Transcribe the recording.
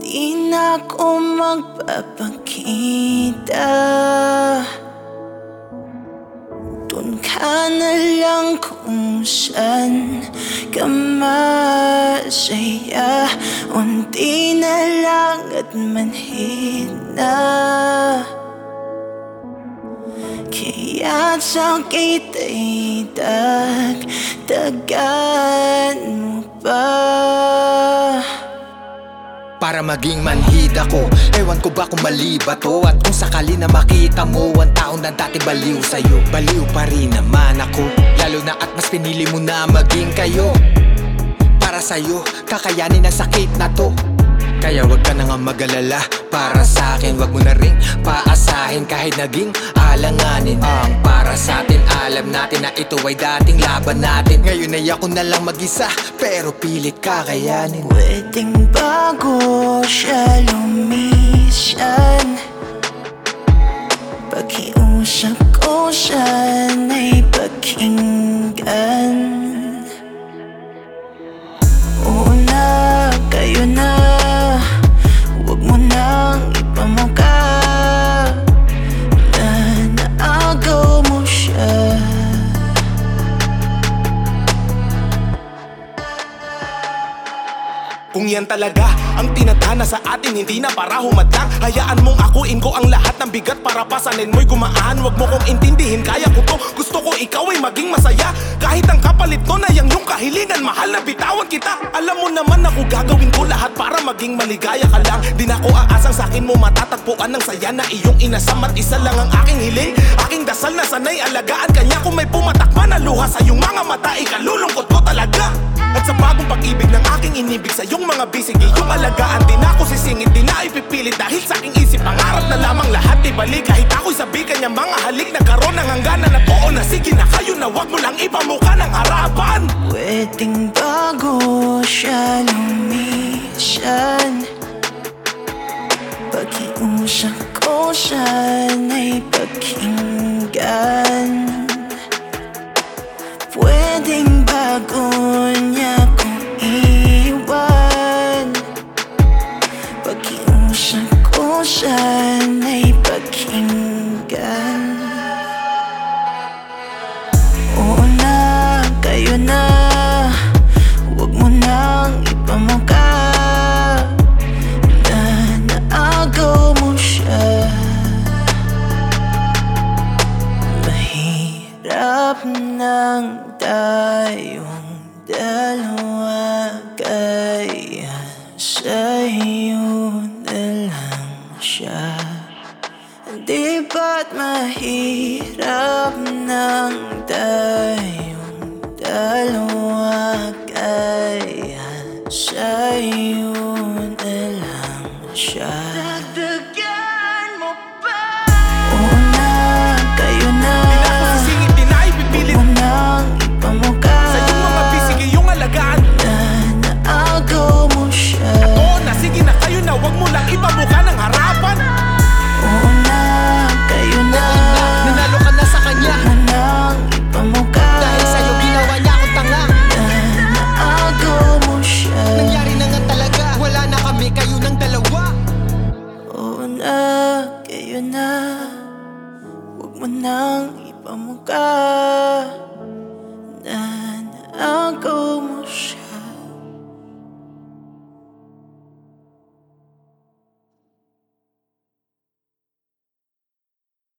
Di na ako magpapakita. Doon ka na lang kung saan ka masaya. Unti na lang at manhid na. Kaya sa kita'y dagdagan mo pa Para maging manhid ako. Ewan ko ba kung mali ba to At kung sakali na makita mo Ang taon na dati baliw sa'yo. Baliw pa rin naman ako Lalo na at mas pinili mo na maging kayo. Para sa'yo, kakayanin ang sakit na to. Kaya wag ka na nga mag-alala Para sa akin, wag mo na ring paasahin Kahit naging alanganin Ang para sa alam natin na ito ay dating laban natin. Ngayon ay ako na lang mag-isa Pero pilit kakayanin. Pwedeng bago siya lumisan Pakiusap ko siya'y pakinggan Kung yan talaga. Ang tinatana sa atin Hindi na para humadlang Hayaan mong akuin ko ang lahat ng bigat Para pasanin mo'y gumaan. Huwag mo kong intindihin Kaya ko to. Gusto ko ikaw ay maging masaya. Kahit ang kapalit nun ay ang iyong kahilingan Mahal na bitawan kita. Alam mo naman ako gagawin ko lahat Para maging maligaya ka lang. Di na ako aasang sa akin mo matatagpuan ng saya Na iyong inasam at isa lang ang aking hiling Aking dasal na sanay alagaan. Kanya Kung may pumatakma mga bisig Iyong alagaan. Din ako sisingit Di na ipipilit. Dahil sa aking isip Pangarap na lamang lahat ibalik Kahit ako'y sabigan niya mga halik Nagkaroon ng hangganan na oo na sige na kayo Na wag mo lang ipamuka ng harapan. Pwedeng bago siya lumisyan Pakiusap ko siya na'y pakinggan. Pwedeng bago sana'y pakinggan. Oo na, kayo na. Huwag mo nang ipamangka Na naagaw mo siya. Mahirap nang tayong dalawa. Di ba't mahirap ng dahil mo nang ipamuka na ako